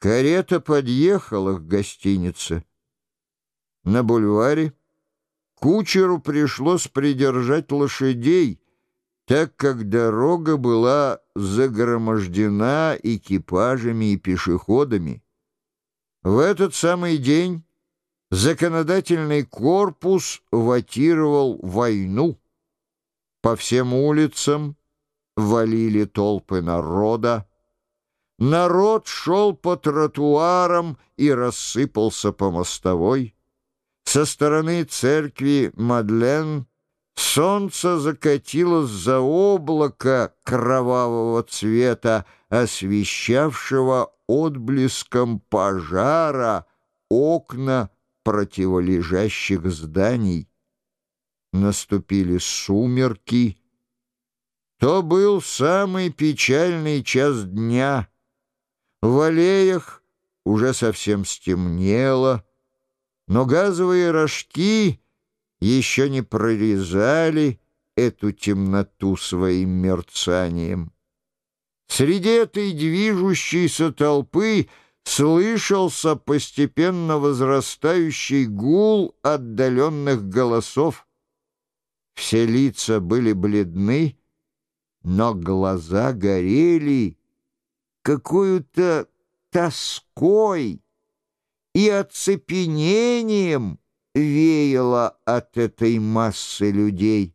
Карета подъехала к гостинице. На бульваре кучеру пришлось придержать лошадей, так как дорога была загромождена экипажами и пешеходами. В этот самый день законодательный корпус ватировал войну. По всем улицам валили толпы народа. Народ шел по тротуарам и рассыпался по мостовой. Со стороны церкви Мадлен солнце закатилось за облако кровавого цвета, освещавшего отблеском пожара окна противолежащих зданий. Наступили сумерки. То был самый печальный час дня. В аллеях уже совсем стемнело, но газовые рожки еще не прорезали эту темноту своим мерцанием. Среди этой движущейся толпы слышался постепенно возрастающий гул отдаленных голосов. Все лица были бледны, но глаза горели какую-то тоской и оцепенением веяло от этой массы людей.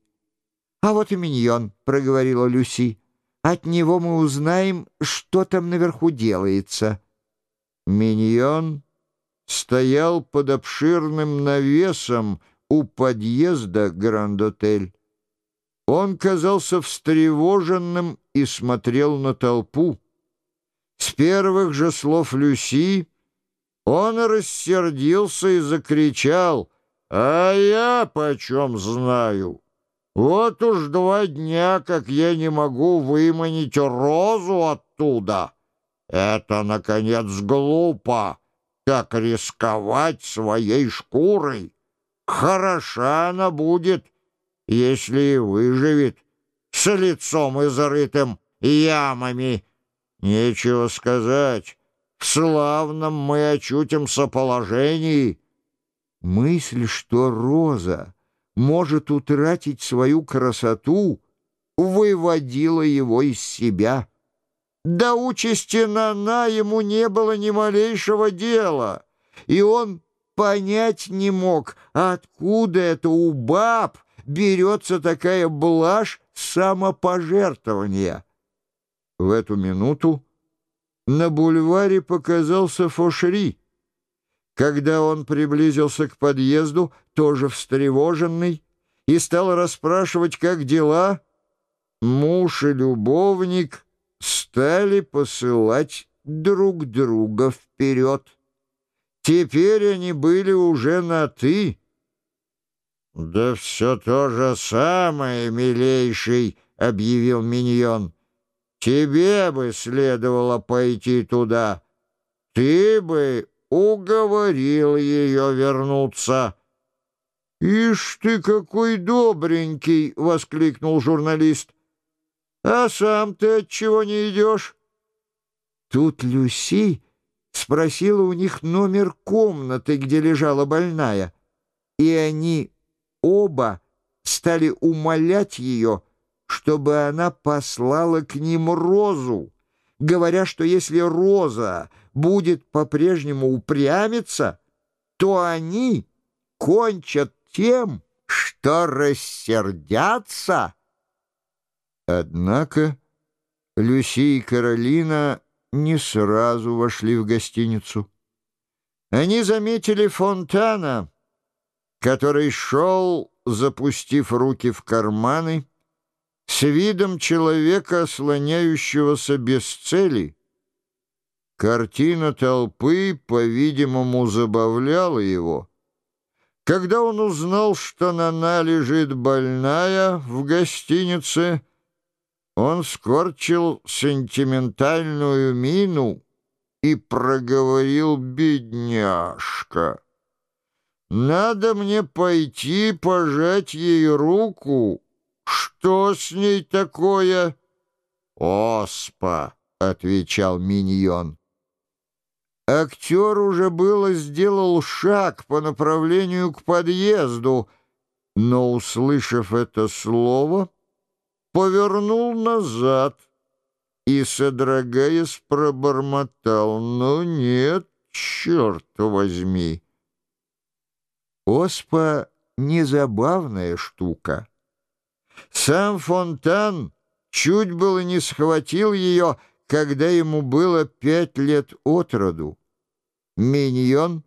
«А вот и миньон», — проговорила Люси. От него мы узнаем, что там наверху делается». Миньон стоял под обширным навесом у подъезда Гранд-Отель. Он казался встревоженным и смотрел на толпу. С первых же слов Люси он рассердился и закричал «А я почем знаю?» Вот уж два дня, как я не могу выманить розу оттуда. Это, наконец, глупо, так рисковать своей шкурой. Хороша она будет, если выживет с лицом изрытым ямами. Нечего сказать, в славном мы очутимся положении. Мысль, что роза может утратить свою красоту, выводила его из себя. До участи Нана ему не было ни малейшего дела, и он понять не мог, откуда это у баб берется такая блажь самопожертвования. В эту минуту на бульваре показался Фошри. Когда он приблизился к подъезду, тоже встревоженный, и стал расспрашивать, как дела, муж и любовник стали посылать друг друга вперед. Теперь они были уже на «ты». «Да все то же самое, милейший», — объявил Миньон. «Тебе бы следовало пойти туда. Ты бы уговорил ее вернуться». «Ишь ты, какой добренький!» — воскликнул журналист. «А сам ты отчего не идешь?» Тут Люси спросила у них номер комнаты, где лежала больная, и они оба стали умолять ее, чтобы она послала к ним розу, говоря, что если роза будет по-прежнему упрямиться, то они кончат тем, что рассердятся. Однако Люси и Каролина не сразу вошли в гостиницу. Они заметили Фонтана, который шел, запустив руки в карманы, с видом человека, слоняющегося без цели. Картина толпы, по-видимому, забавляла его. Когда он узнал, что Нана лежит больная в гостинице, он скорчил сентиментальную мину и проговорил «бедняжка». «Надо мне пойти пожать ей руку. Что с ней такое?» «Оспа», — отвечал Миньон. Актер уже было сделал шаг по направлению к подъезду, но, услышав это слово, повернул назад и, содрогаясь, пробормотал. «Ну нет, черт возьми!» Оспа — незабавная штука. Сам Фонтан чуть было не схватил ее, когда ему было пять лет от роду. Миньон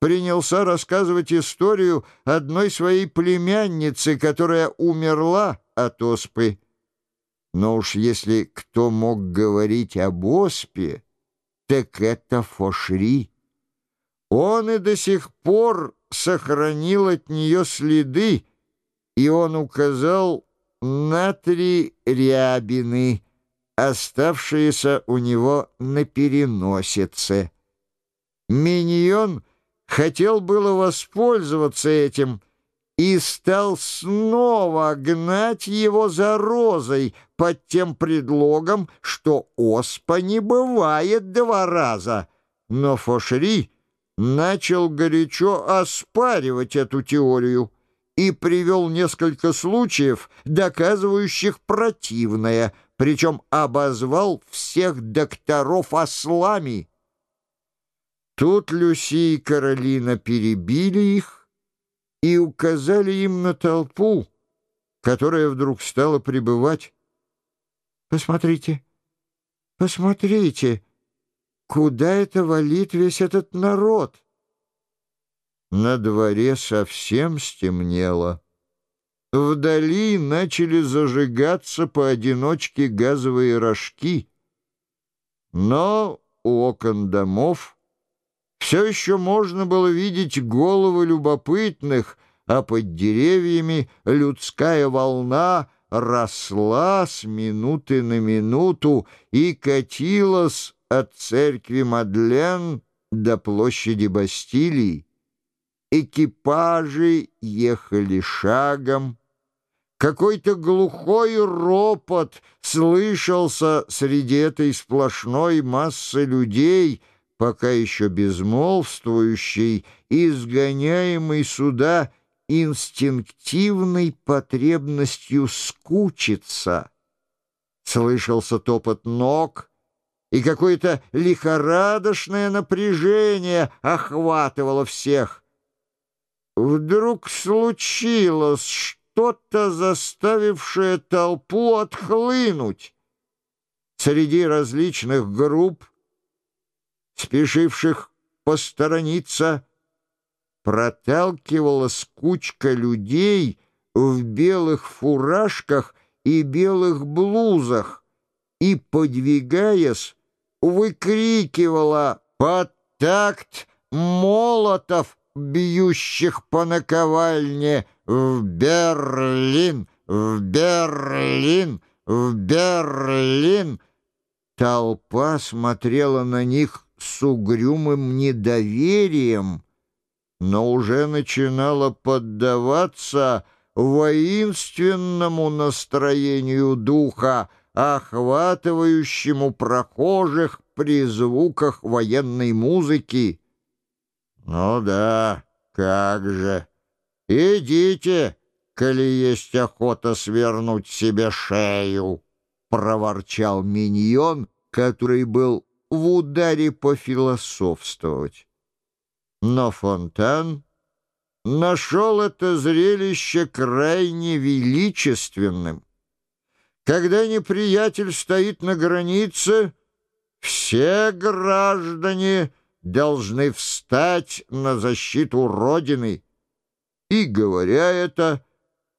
принялся рассказывать историю одной своей племянницы, которая умерла от оспы. Но уж если кто мог говорить об оспе, так это Фошри. Он и до сих пор сохранил от нее следы, и он указал на три рябины, оставшиеся у него на переносице. Миньон хотел было воспользоваться этим и стал снова гнать его за розой под тем предлогом, что оспа не бывает два раза. Но Фошри начал горячо оспаривать эту теорию и привел несколько случаев, доказывающих противное, причем обозвал всех докторов ослами. Тут Люси и Каролина перебили их и указали им на толпу, которая вдруг стала прибывать. «Посмотрите, посмотрите, куда это валит весь этот народ?» На дворе совсем стемнело. Вдали начали зажигаться поодиночке газовые рожки. Но у окон домов все еще можно было видеть головы любопытных, а под деревьями людская волна росла с минуты на минуту и катилась от церкви Мадлен до площади Бастилии. Экипажи ехали шагом. Какой-то глухой ропот слышался среди этой сплошной массы людей, пока еще безмолвствующий, изгоняемый сюда инстинктивной потребностью скучиться. Слышался топот ног, и какое-то лихорадочное напряжение охватывало всех — Вдруг случилось что-то, заставившее толпу отхлынуть. Среди различных групп, спешивших посторониться, проталкивалась кучка людей в белых фуражках и белых блузах и, подвигаясь, выкрикивала под такт молотов бьющих по наковальне «В Берлин! В Берлин! В Берлин!» Толпа смотрела на них с угрюмым недоверием, но уже начинала поддаваться воинственному настроению духа, охватывающему прохожих при звуках военной музыки. «Ну да, как же! Идите, коли есть охота свернуть себе шею!» — проворчал миньон, который был в ударе пофилософствовать. Но Фонтан нашел это зрелище крайне величественным. Когда неприятель стоит на границе, все граждане — должны встать на защиту Родины. И, говоря это,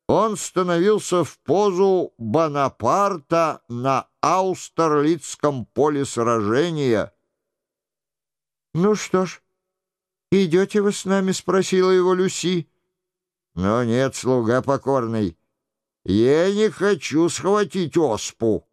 он становился в позу Бонапарта на Аустерлицком поле сражения. «Ну что ж, идете вы с нами?» — спросила его Люси. «Но нет, слуга покорный, я не хочу схватить оспу».